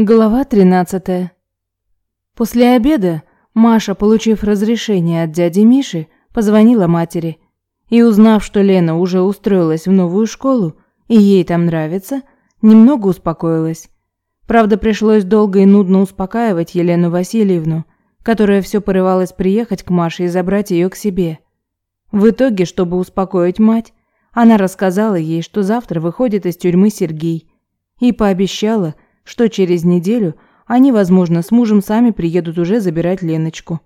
Глава 13. После обеда Маша, получив разрешение от дяди Миши, позвонила матери и, узнав, что Лена уже устроилась в новую школу и ей там нравится, немного успокоилась. Правда, пришлось долго и нудно успокаивать Елену Васильевну, которая все порывалась приехать к Маше и забрать ее к себе. В итоге, чтобы успокоить мать, она рассказала ей, что завтра выходит из тюрьмы Сергей, и пообещала, что через неделю они, возможно, с мужем сами приедут уже забирать Леночку.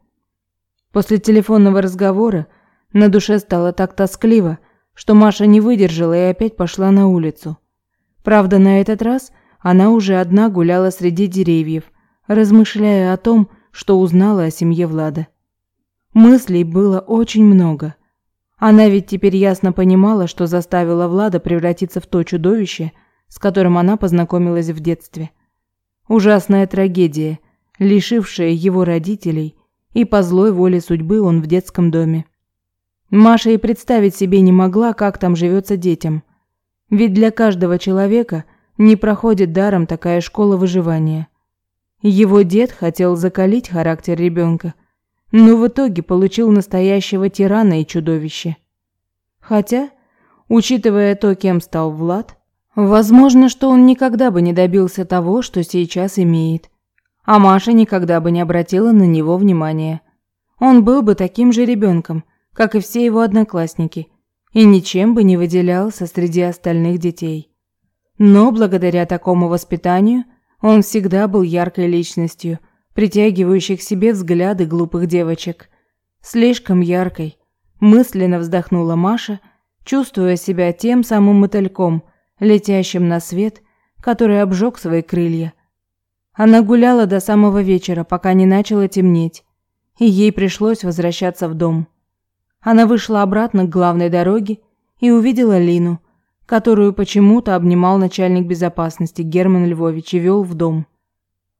После телефонного разговора на душе стало так тоскливо, что Маша не выдержала и опять пошла на улицу. Правда, на этот раз она уже одна гуляла среди деревьев, размышляя о том, что узнала о семье Влада. Мыслей было очень много. Она ведь теперь ясно понимала, что заставила Влада превратиться в то чудовище, с которым она познакомилась в детстве. Ужасная трагедия, лишившая его родителей, и по злой воле судьбы он в детском доме. Маша и представить себе не могла, как там живется детям. Ведь для каждого человека не проходит даром такая школа выживания. Его дед хотел закалить характер ребенка, но в итоге получил настоящего тирана и чудовище. Хотя, учитывая то, кем стал Влад, Возможно, что он никогда бы не добился того, что сейчас имеет. А Маша никогда бы не обратила на него внимания. Он был бы таким же ребенком, как и все его одноклассники, и ничем бы не выделялся среди остальных детей. Но благодаря такому воспитанию он всегда был яркой личностью, притягивающей к себе взгляды глупых девочек. Слишком яркой, мысленно вздохнула Маша, чувствуя себя тем самым мотыльком – летящим на свет, который обжег свои крылья. Она гуляла до самого вечера, пока не начало темнеть, и ей пришлось возвращаться в дом. Она вышла обратно к главной дороге и увидела Лину, которую почему-то обнимал начальник безопасности Герман Львович и вел в дом.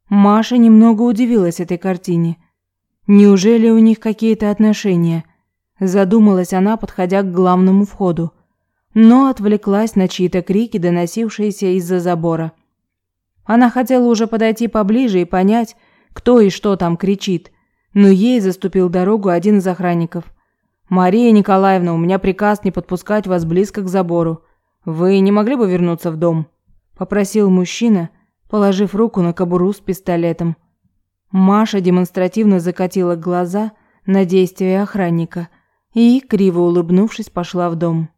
Маша немного удивилась этой картине. Неужели у них какие-то отношения? Задумалась она, подходя к главному входу но отвлеклась на чьи-то крики, доносившиеся из-за забора. Она хотела уже подойти поближе и понять, кто и что там кричит, но ей заступил дорогу один из охранников. «Мария Николаевна, у меня приказ не подпускать вас близко к забору. Вы не могли бы вернуться в дом?» – попросил мужчина, положив руку на кобуру с пистолетом. Маша демонстративно закатила глаза на действия охранника и, криво улыбнувшись, пошла в дом.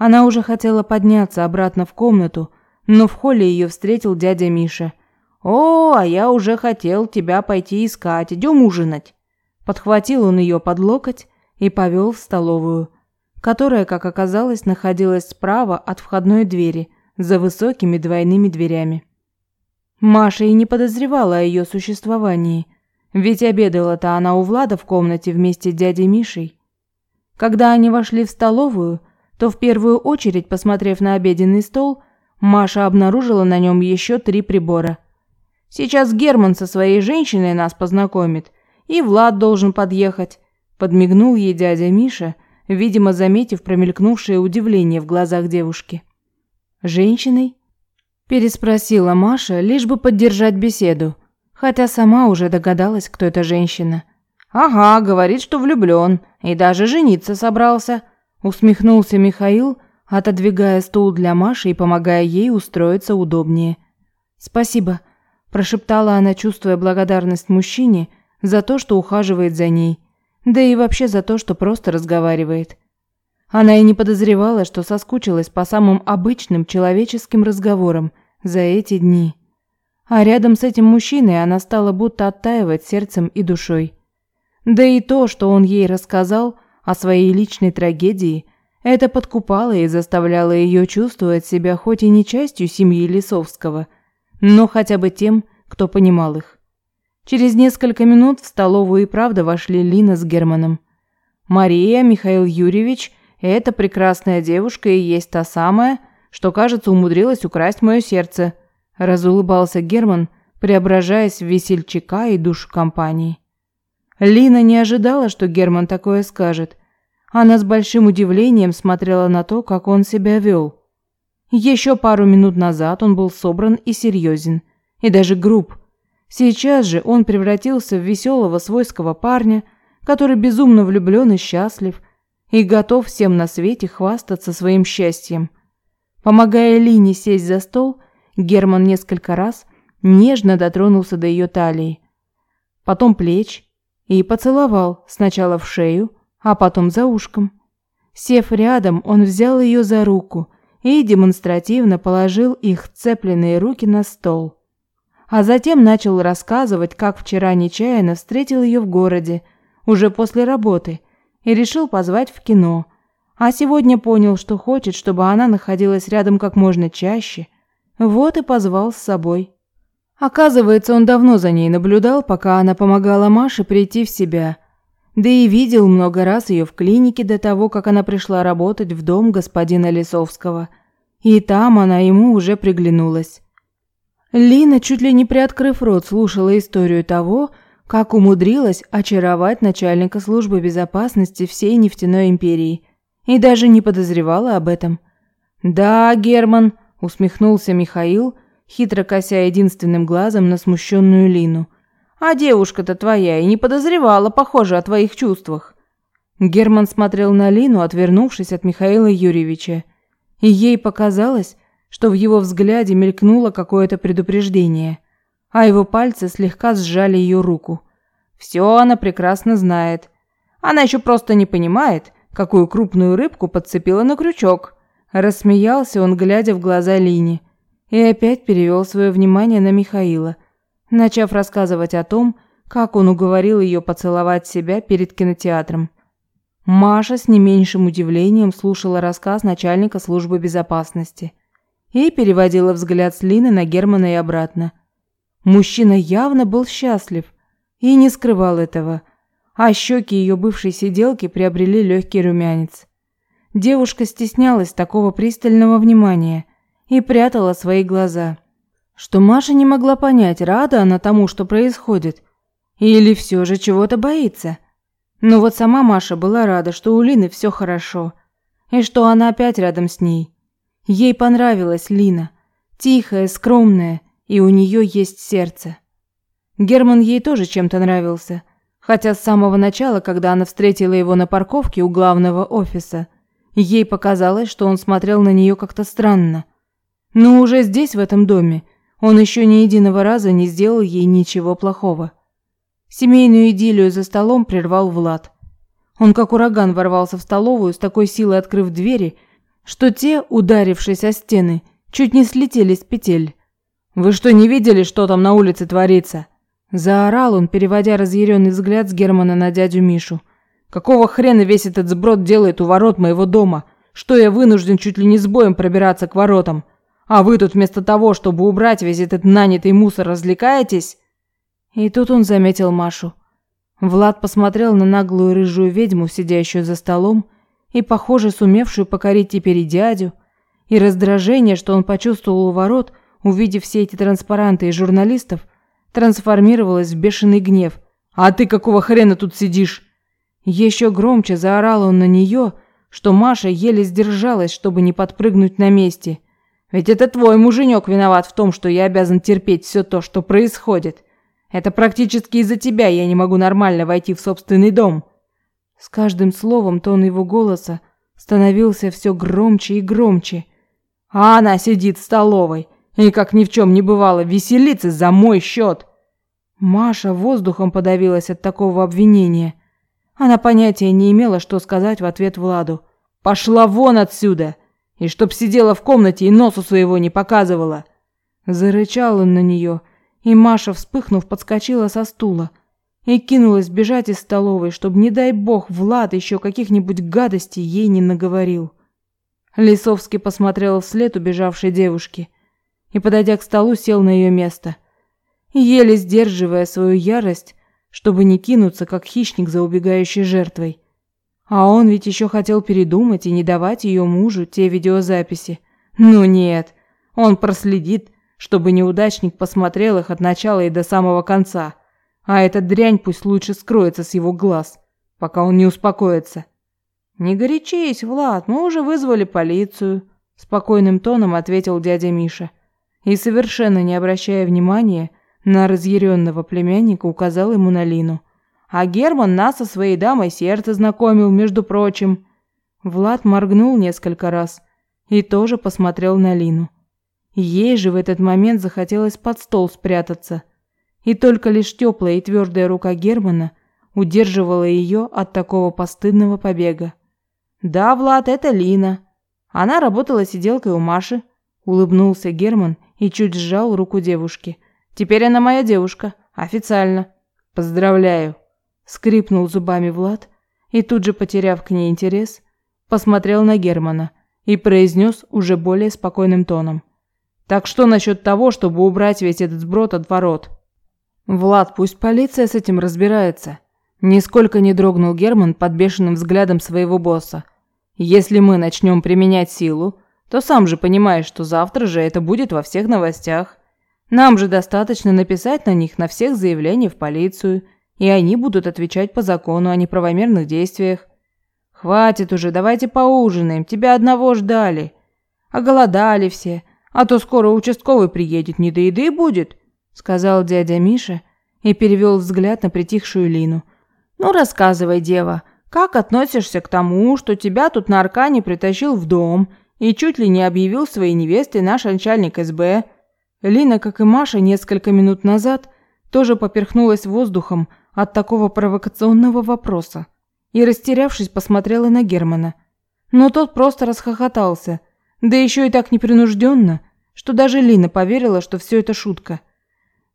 Она уже хотела подняться обратно в комнату, но в холле ее встретил дядя Миша. «О, а я уже хотел тебя пойти искать. Идем ужинать». Подхватил он ее под локоть и повел в столовую, которая, как оказалось, находилась справа от входной двери, за высокими двойными дверями. Маша и не подозревала о ее существовании, ведь обедала-то она у Влада в комнате вместе с дядей Мишей. Когда они вошли в столовую, то в первую очередь, посмотрев на обеденный стол, Маша обнаружила на нем еще три прибора. «Сейчас Герман со своей женщиной нас познакомит, и Влад должен подъехать», – подмигнул ей дядя Миша, видимо, заметив промелькнувшее удивление в глазах девушки. «Женщиной?» – переспросила Маша, лишь бы поддержать беседу, хотя сама уже догадалась, кто эта женщина. «Ага, говорит, что влюблен, и даже жениться собрался», Усмехнулся Михаил, отодвигая стул для Маши и помогая ей устроиться удобнее. «Спасибо», – прошептала она, чувствуя благодарность мужчине за то, что ухаживает за ней, да и вообще за то, что просто разговаривает. Она и не подозревала, что соскучилась по самым обычным человеческим разговорам за эти дни. А рядом с этим мужчиной она стала будто оттаивать сердцем и душой. Да и то, что он ей рассказал – о своей личной трагедии, это подкупало и заставляло ее чувствовать себя хоть и не частью семьи Лисовского, но хотя бы тем, кто понимал их. Через несколько минут в столовую и правда вошли Лина с Германом. Мария, Михаил Юрьевич, эта прекрасная девушка и есть та самая, что, кажется, умудрилась украсть мое сердце, разулыбался Герман, преображаясь в весельчака и душу компании. Лина не ожидала, что Герман такое скажет. Она с большим удивлением смотрела на то, как он себя вел. Еще пару минут назад он был собран и серьезен, и даже груб. Сейчас же он превратился в веселого свойского парня, который безумно влюблен и счастлив, и готов всем на свете хвастаться своим счастьем. Помогая Лине сесть за стол, Герман несколько раз нежно дотронулся до ее талии, потом плеч и поцеловал сначала в шею, а потом за ушком. Сев рядом, он взял ее за руку и демонстративно положил их цепленные руки на стол. А затем начал рассказывать, как вчера нечаянно встретил ее в городе, уже после работы, и решил позвать в кино. А сегодня понял, что хочет, чтобы она находилась рядом как можно чаще. Вот и позвал с собой. Оказывается, он давно за ней наблюдал, пока она помогала Маше прийти в себя – да и видел много раз ее в клинике до того, как она пришла работать в дом господина Лисовского. И там она ему уже приглянулась. Лина, чуть ли не приоткрыв рот, слушала историю того, как умудрилась очаровать начальника службы безопасности всей нефтяной империи, и даже не подозревала об этом. «Да, Герман», – усмехнулся Михаил, хитро кося единственным глазом на смущенную Лину – а девушка-то твоя и не подозревала, похоже, о твоих чувствах. Герман смотрел на Лину, отвернувшись от Михаила Юрьевича, и ей показалось, что в его взгляде мелькнуло какое-то предупреждение, а его пальцы слегка сжали ее руку. Все она прекрасно знает. Она еще просто не понимает, какую крупную рыбку подцепила на крючок. Рассмеялся он, глядя в глаза Лине, и опять перевел свое внимание на Михаила – начав рассказывать о том, как он уговорил ее поцеловать себя перед кинотеатром. Маша с не меньшим удивлением слушала рассказ начальника службы безопасности и переводила взгляд с Лины на Германа и обратно. Мужчина явно был счастлив и не скрывал этого, а щеки ее бывшей сиделки приобрели легкий румянец. Девушка стеснялась такого пристального внимания и прятала свои глаза – что Маша не могла понять, рада она тому, что происходит, или все же чего-то боится. Но вот сама Маша была рада, что у Лины все хорошо, и что она опять рядом с ней. Ей понравилась Лина, тихая, скромная, и у нее есть сердце. Герман ей тоже чем-то нравился, хотя с самого начала, когда она встретила его на парковке у главного офиса, ей показалось, что он смотрел на нее как-то странно. Но уже здесь, в этом доме, он еще ни единого раза не сделал ей ничего плохого. Семейную идиллию за столом прервал Влад. Он как ураган ворвался в столовую, с такой силой открыв двери, что те, ударившись о стены, чуть не слетели с петель. «Вы что, не видели, что там на улице творится?» Заорал он, переводя разъяренный взгляд с Германа на дядю Мишу. «Какого хрена весь этот сброд делает у ворот моего дома? Что я вынужден чуть ли не с боем пробираться к воротам? А вы тут вместо того, чтобы убрать весь этот нанятый мусор, развлекаетесь?» И тут он заметил Машу. Влад посмотрел на наглую рыжую ведьму, сидящую за столом, и, похоже, сумевшую покорить теперь и дядю, и раздражение, что он почувствовал у ворот, увидев все эти транспаранты и журналистов, трансформировалось в бешеный гнев. «А ты какого хрена тут сидишь?» Еще громче заорал он на нее, что Маша еле сдержалась, чтобы не подпрыгнуть на месте – ведь это твой муженек виноват в том, что я обязан терпеть все то, что происходит. Это практически из-за тебя я не могу нормально войти в собственный дом. С каждым словом тон его голоса становился все громче и громче. А она сидит в столовой и, как ни в чем не бывало, веселится за мой счет. Маша воздухом подавилась от такого обвинения. Она понятия не имела, что сказать в ответ Владу. «Пошла вон отсюда!» И чтоб сидела в комнате и носу своего не показывала. Зарычал он на нее, и Маша, вспыхнув, подскочила со стула и кинулась бежать из столовой, чтобы, не дай бог, Влад еще каких-нибудь гадостей ей не наговорил. Лисовский посмотрел вслед убежавшей девушке и, подойдя к столу, сел на ее место. Еле сдерживая свою ярость, чтобы не кинуться, как хищник за убегающей жертвой. А он ведь еще хотел передумать и не давать ее мужу те видеозаписи. Ну нет, он проследит, чтобы неудачник посмотрел их от начала и до самого конца. А эта дрянь пусть лучше скроется с его глаз, пока он не успокоится. Не горячись, Влад, мы уже вызвали полицию, спокойным тоном ответил дядя Миша. и, совершенно не обращая внимания на разъяренного племянника, указал ему на Лину. «А Герман нас со своей дамой сердце знакомил, между прочим». Влад моргнул несколько раз и тоже посмотрел на Лину. Ей же в этот момент захотелось под стол спрятаться, и только лишь теплая и твердая рука Германа удерживала ее от такого постыдного побега. «Да, Влад, это Лина. Она работала сиделкой у Маши», – улыбнулся Герман и чуть сжал руку девушки. «Теперь она моя девушка. Официально. Поздравляю!» – скрипнул зубами Влад и тут же, потеряв к ней интерес, посмотрел на Германа и произнес уже более спокойным тоном. «Так что насчет того, чтобы убрать весь этот сброд от ворот?» «Влад, пусть полиция с этим разбирается», Нисколько не дрогнул Герман под бешеным взглядом своего босса. Если мы начнем применять силу, то сам же понимаешь, что завтра же это будет во всех новостях. Нам же достаточно написать на них на всех заявления в полицию, и они будут отвечать по закону о неправомерных действиях. Хватит уже, давайте поужинаем, тебя одного ждали. Оголодали все, а то скоро участковый приедет, не до еды будет, сказал дядя Миша и перевел взгляд на притихшую Лину. Ну рассказывай, дева, как относишься к тому, что тебя тут на Аркане притащил в дом и чуть ли не объявил своей невестой наш начальник СБ? Лина, как и Маша несколько минут назад, тоже поперхнулась воздухом от такого провокационного вопроса и, растерявшись, посмотрела на Германа. Но тот просто расхохотался, да еще и так непринужденно, что даже Лина поверила, что все это шутка.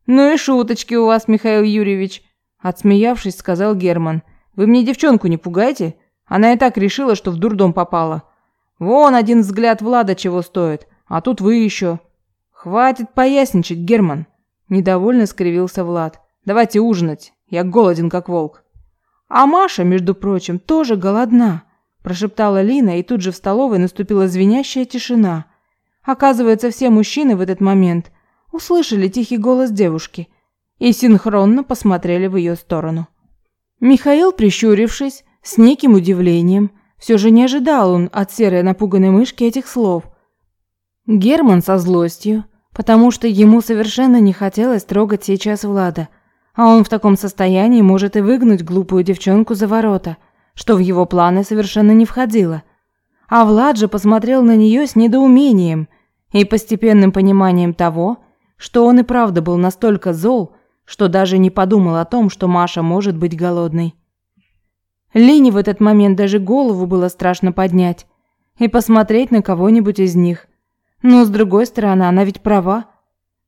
«Ну и шуточки у вас, Михаил Юрьевич», Отсмеявшись, сказал Герман. «Вы мне девчонку не пугайте. Она и так решила, что в дурдом попала. Вон один взгляд Влада чего стоит, а тут вы еще». «Хватит поясничать, Герман!» Недовольно скривился Влад. «Давайте ужинать. Я голоден, как волк». «А Маша, между прочим, тоже голодна», прошептала Лина, и тут же в столовой наступила звенящая тишина. Оказывается, все мужчины в этот момент услышали тихий голос девушки – и синхронно посмотрели в ее сторону. Михаил, прищурившись, с неким удивлением, все же не ожидал он от серой напуганной мышки этих слов. Герман со злостью, потому что ему совершенно не хотелось трогать сейчас Влада, а он в таком состоянии может и выгнать глупую девчонку за ворота, что в его планы совершенно не входило. А Влад же посмотрел на нее с недоумением и постепенным пониманием того, что он и правда был настолько зол, что даже не подумал о том, что Маша может быть голодной. Лине в этот момент даже голову было страшно поднять и посмотреть на кого-нибудь из них. Но с другой стороны, она ведь права.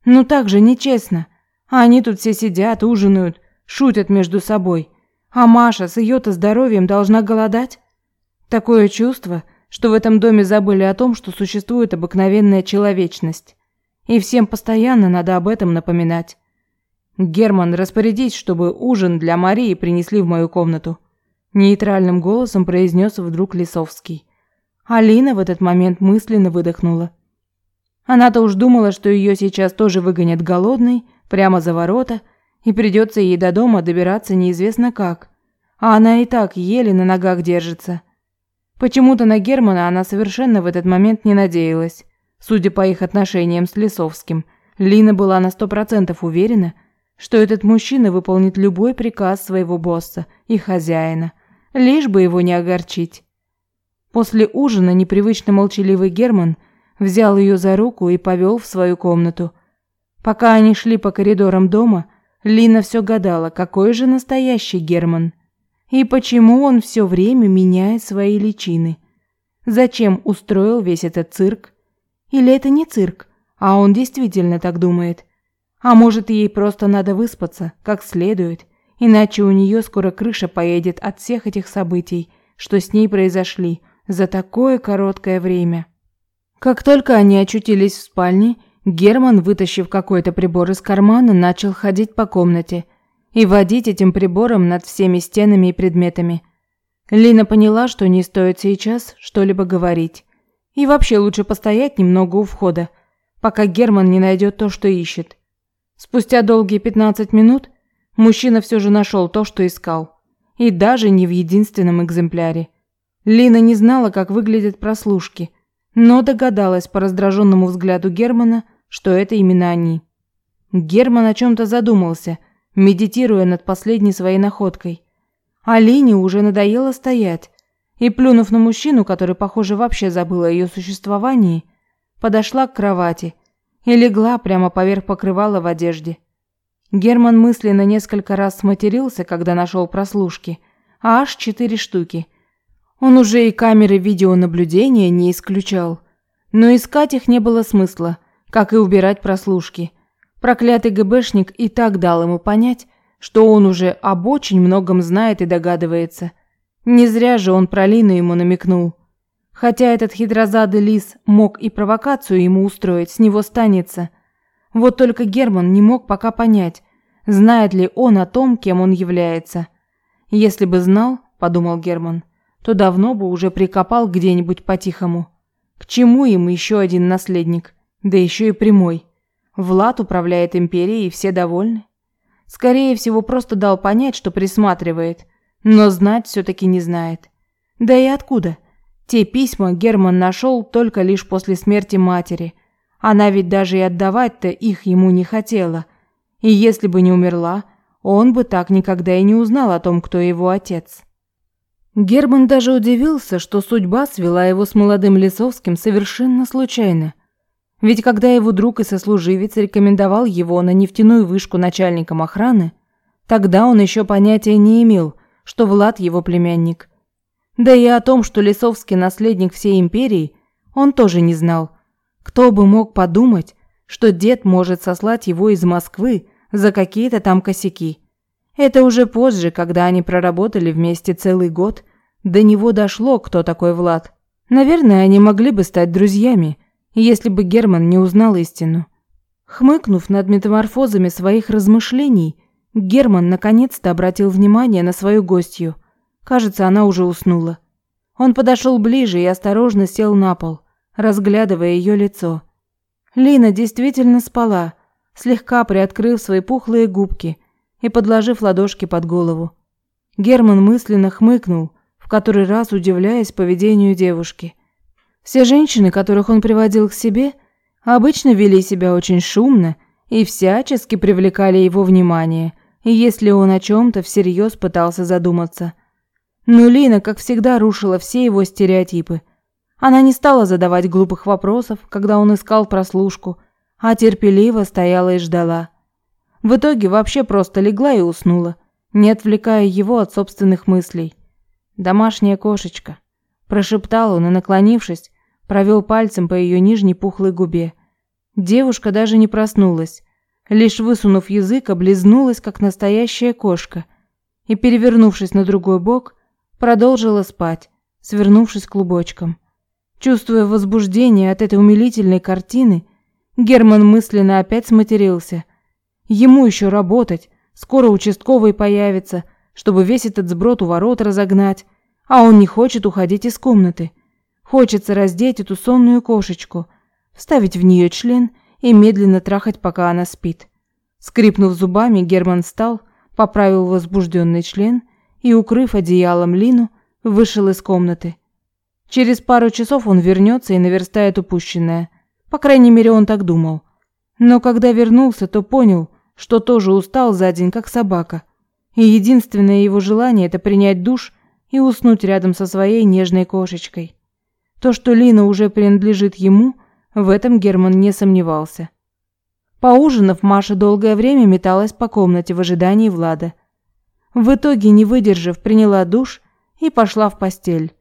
Ну так же нечестно. А они тут все сидят, ужинают, шутят между собой. А Маша с ее-то здоровьем должна голодать? Такое чувство, что в этом доме забыли о том, что существует обыкновенная человечность. И всем постоянно надо об этом напоминать. «Герман, распорядись, чтобы ужин для Марии принесли в мою комнату», нейтральным голосом произнес вдруг Лисовский. Алина в этот момент мысленно выдохнула. Она-то уж думала, что ее сейчас тоже выгонят голодной, прямо за ворота, и придется ей до дома добираться неизвестно как. А она и так еле на ногах держится. Почему-то на Германа она совершенно в этот момент не надеялась. Судя по их отношениям с Лисовским, Лина была на сто процентов уверена, что этот мужчина выполнит любой приказ своего босса и хозяина, лишь бы его не огорчить. После ужина непривычно молчаливый Герман взял ее за руку и повел в свою комнату. Пока они шли по коридорам дома, Лина все гадала, какой же настоящий Герман. И почему он все время меняет свои личины. Зачем устроил весь этот цирк? Или это не цирк, а он действительно так думает? А может, ей просто надо выспаться, как следует, иначе у нее скоро крыша поедет от всех этих событий, что с ней произошли за такое короткое время. Как только они очутились в спальне, Герман, вытащив какой-то прибор из кармана, начал ходить по комнате и водить этим прибором над всеми стенами и предметами. Лина поняла, что не стоит сейчас что-либо говорить. И вообще лучше постоять немного у входа, пока Герман не найдет то, что ищет. Спустя долгие 15 минут мужчина все же нашел то, что искал. И даже не в единственном экземпляре. Лина не знала, как выглядят прослушки, но догадалась по раздраженному взгляду Германа, что это именно они. Герман о чем-то задумался, медитируя над последней своей находкой. Алине уже надоело стоять, и, плюнув на мужчину, который, похоже, вообще забыл о ее существовании, подошла к кровати и легла прямо поверх покрывала в одежде. Герман мысленно несколько раз сматерился, когда нашел прослушки, а аж четыре штуки. Он уже и камеры видеонаблюдения не исключал, но искать их не было смысла, как и убирать прослушки. Проклятый ГБшник и так дал ему понять, что он уже об очень многом знает и догадывается. Не зря же он про Лину ему намекнул. Хотя этот хитрозадый лис мог и провокацию ему устроить, с него станется. Вот только Герман не мог пока понять, знает ли он о том, кем он является. Если бы знал, подумал Герман, то давно бы уже прикопал где-нибудь по-тихому. К чему им еще один наследник, да еще и прямой? Влад управляет империей, и все довольны. Скорее всего, просто дал понять, что присматривает, но знать все таки не знает. Да и откуда? Те письма Герман нашел только лишь после смерти матери. Она ведь даже и отдавать-то их ему не хотела. И если бы не умерла, он бы так никогда и не узнал о том, кто его отец. Герман даже удивился, что судьба свела его с молодым Лисовским совершенно случайно. Ведь когда его друг и сослуживец рекомендовал его на нефтяную вышку начальником охраны, тогда он еще понятия не имел, что Влад его племянник. Да и о том, что Лисовский наследник всей империи, он тоже не знал. Кто бы мог подумать, что дед может сослать его из Москвы за какие-то там косяки. Это уже позже, когда они проработали вместе целый год, до него дошло, кто такой Влад. Наверное, они могли бы стать друзьями, если бы Герман не узнал истину. Хмыкнув над метаморфозами своих размышлений, Герман наконец-то обратил внимание на свою гостью – Кажется, она уже уснула. Он подошел ближе и осторожно сел на пол, разглядывая ее лицо. Лина действительно спала, слегка приоткрыв свои пухлые губки и подложив ладошки под голову. Герман мысленно хмыкнул, в который раз удивляясь поведению девушки. Все женщины, которых он приводил к себе, обычно вели себя очень шумно и всячески привлекали его внимание, если он о чем то всерьез пытался задуматься. Но Лина, как всегда, рушила все его стереотипы. Она не стала задавать глупых вопросов, когда он искал прослушку, а терпеливо стояла и ждала. В итоге вообще просто легла и уснула, не отвлекая его от собственных мыслей. «Домашняя кошечка», – прошептал он и, наклонившись, провел пальцем по ее нижней пухлой губе. Девушка даже не проснулась, лишь высунув язык, облизнулась, как настоящая кошка, и, перевернувшись на другой бок, продолжила спать, свернувшись клубочком. Чувствуя возбуждение от этой умилительной картины, Герман мысленно опять сматерился. Ему еще работать, скоро участковый появится, чтобы весь этот сброд у ворот разогнать, а он не хочет уходить из комнаты. Хочется раздеть эту сонную кошечку, вставить в нее член и медленно трахать, пока она спит. Скрипнув зубами, Герман встал, поправил возбужденный член и, укрыв одеялом Лину, вышел из комнаты. Через пару часов он вернется и наверстает упущенное. По крайней мере, он так думал. Но когда вернулся, то понял, что тоже устал за день, как собака. И единственное его желание – это принять душ и уснуть рядом со своей нежной кошечкой. То, что Лина уже принадлежит ему, в этом Герман не сомневался. Поужинав, Маша долгое время металась по комнате в ожидании Влада – в итоге, не выдержав, приняла душ и пошла в постель.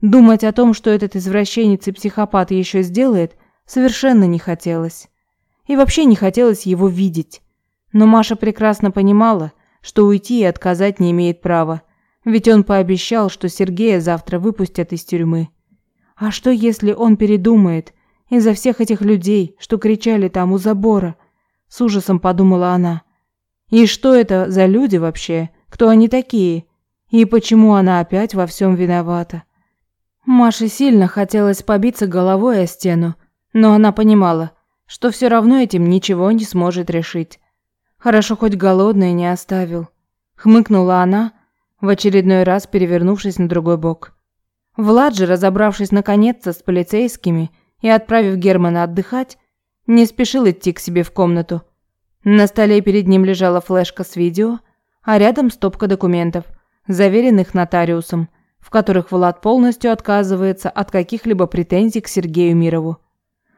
Думать о том, что этот извращенец и психопат еще сделает, совершенно не хотелось. И вообще не хотелось его видеть. Но Маша прекрасно понимала, что уйти и отказать не имеет права, ведь он пообещал, что Сергея завтра выпустят из тюрьмы. А что, если он передумает из-за всех этих людей, что кричали там у забора? С ужасом подумала она. И что это за люди вообще, кто они такие и почему она опять во всем виновата. Маше сильно хотелось побиться головой о стену, но она понимала, что все равно этим ничего не сможет решить. Хорошо хоть голодный не оставил. Хмыкнула она, в очередной раз перевернувшись на другой бок. Влад же, разобравшись наконец-то с полицейскими и отправив Германа отдыхать, не спешил идти к себе в комнату. На столе перед ним лежала флешка с видео, а рядом стопка документов, заверенных нотариусом, в которых Влад полностью отказывается от каких-либо претензий к Сергею Мирову.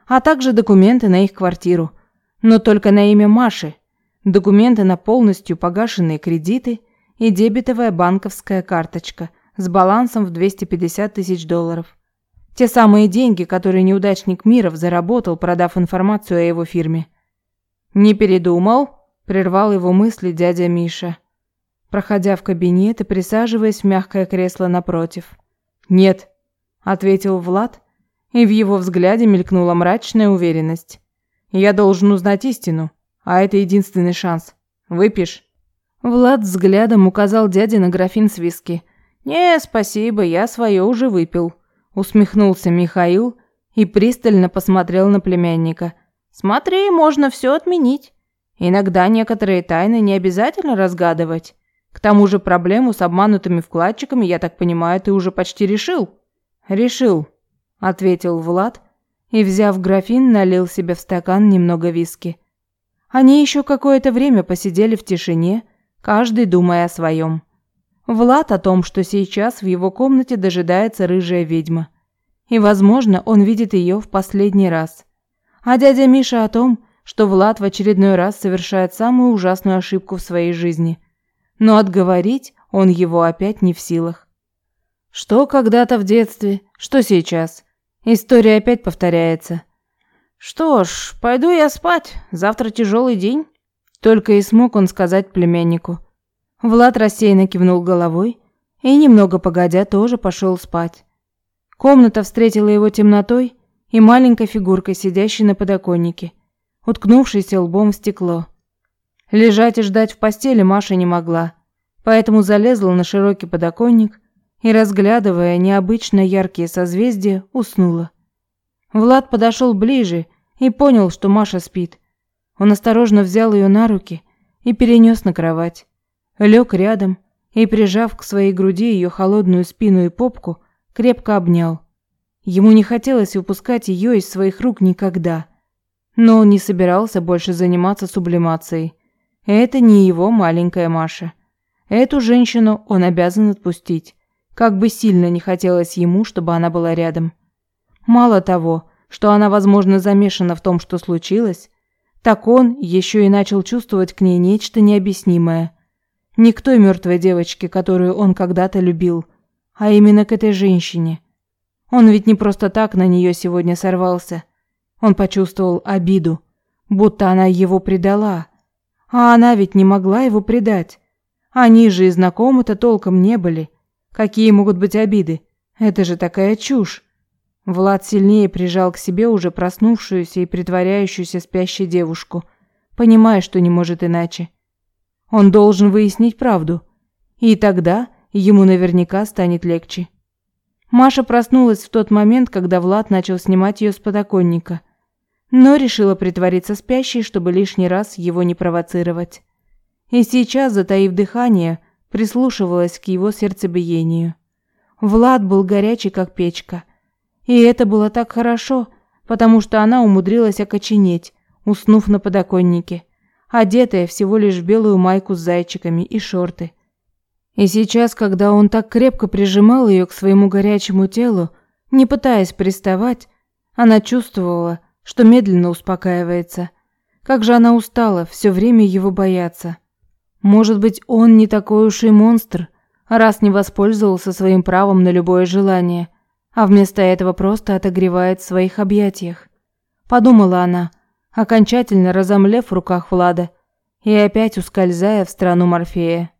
А также документы на их квартиру, но только на имя Маши, документы на полностью погашенные кредиты и дебетовая банковская карточка с балансом в 250 тысяч долларов. Те самые деньги, которые неудачник Миров заработал, продав информацию о его фирме. «Не передумал?» – прервал его мысли дядя Миша, проходя в кабинет и присаживаясь в мягкое кресло напротив. «Нет», – ответил Влад, и в его взгляде мелькнула мрачная уверенность. «Я должен узнать истину, а это единственный шанс. Выпьешь?» Влад взглядом указал дяде на графин с виски. «Не, спасибо, я свое уже выпил», усмехнулся Михаил и пристально посмотрел на племянника. Смотри, можно все отменить. Иногда некоторые тайны не обязательно разгадывать. К тому же проблему с обманутыми вкладчиками, я так понимаю, ты уже почти решил. Решил, ответил Влад и, взяв графин, налил себе в стакан немного виски. Они еще какое-то время посидели в тишине, каждый думая о своем. Влад о том, что сейчас в его комнате дожидается рыжая ведьма. И, возможно, он видит ее в последний раз. А дядя Миша о том, что Влад в очередной раз совершает самую ужасную ошибку в своей жизни. Но отговорить он его опять не в силах. Что когда-то в детстве, что сейчас. История опять повторяется. Что ж, пойду я спать, завтра тяжелый день. Только и смог он сказать племяннику – Влад рассеянно кивнул головой и, немного погодя, тоже пошел спать. Комната встретила его темнотой и маленькой фигуркой, сидящей на подоконнике, уткнувшейся лбом в стекло. Лежать и ждать в постели Маша не могла, поэтому залезла на широкий подоконник и, разглядывая необычно яркие созвездия, уснула. Влад подошел ближе и понял, что Маша спит. Он осторожно взял ее на руки и перенес на кровать лег рядом и, прижав к своей груди ее холодную спину и попку, крепко обнял. Ему не хотелось выпускать ее из своих рук никогда. Но он не собирался больше заниматься сублимацией. Это не его маленькая Маша. Эту женщину он обязан отпустить, как бы сильно не хотелось ему, чтобы она была рядом. Мало того, что она, возможно, замешана в том, что случилось, так он еще и начал чувствовать к ней нечто необъяснимое – не к той мертвой девочке, которую он когда-то любил, а именно к этой женщине. Он ведь не просто так на нее сегодня сорвался. Он почувствовал обиду, будто она его предала. А она ведь не могла его предать. Они же и знакомы-то толком не были. Какие могут быть обиды? Это же такая чушь. Влад сильнее прижал к себе уже проснувшуюся и притворяющуюся спящей девушку, понимая, что не может иначе. Он должен выяснить правду, и тогда ему наверняка станет легче. Маша проснулась в тот момент, когда Влад начал снимать ее с подоконника, но решила притвориться спящей, чтобы лишний раз его не провоцировать. И сейчас, затаив дыхание, прислушивалась к его сердцебиению. Влад был горячий, как печка. И это было так хорошо, потому что она умудрилась окоченеть, уснув на подоконнике одетая всего лишь в белую майку с зайчиками и шорты. И сейчас, когда он так крепко прижимал ее к своему горячему телу, не пытаясь приставать, она чувствовала, что медленно успокаивается. Как же она устала все время его бояться. Может быть, он не такой уж и монстр, раз не воспользовался своим правом на любое желание, а вместо этого просто отогревает в своих объятиях. Подумала она, окончательно разомлев в руках Влада и опять ускользая в страну Морфея.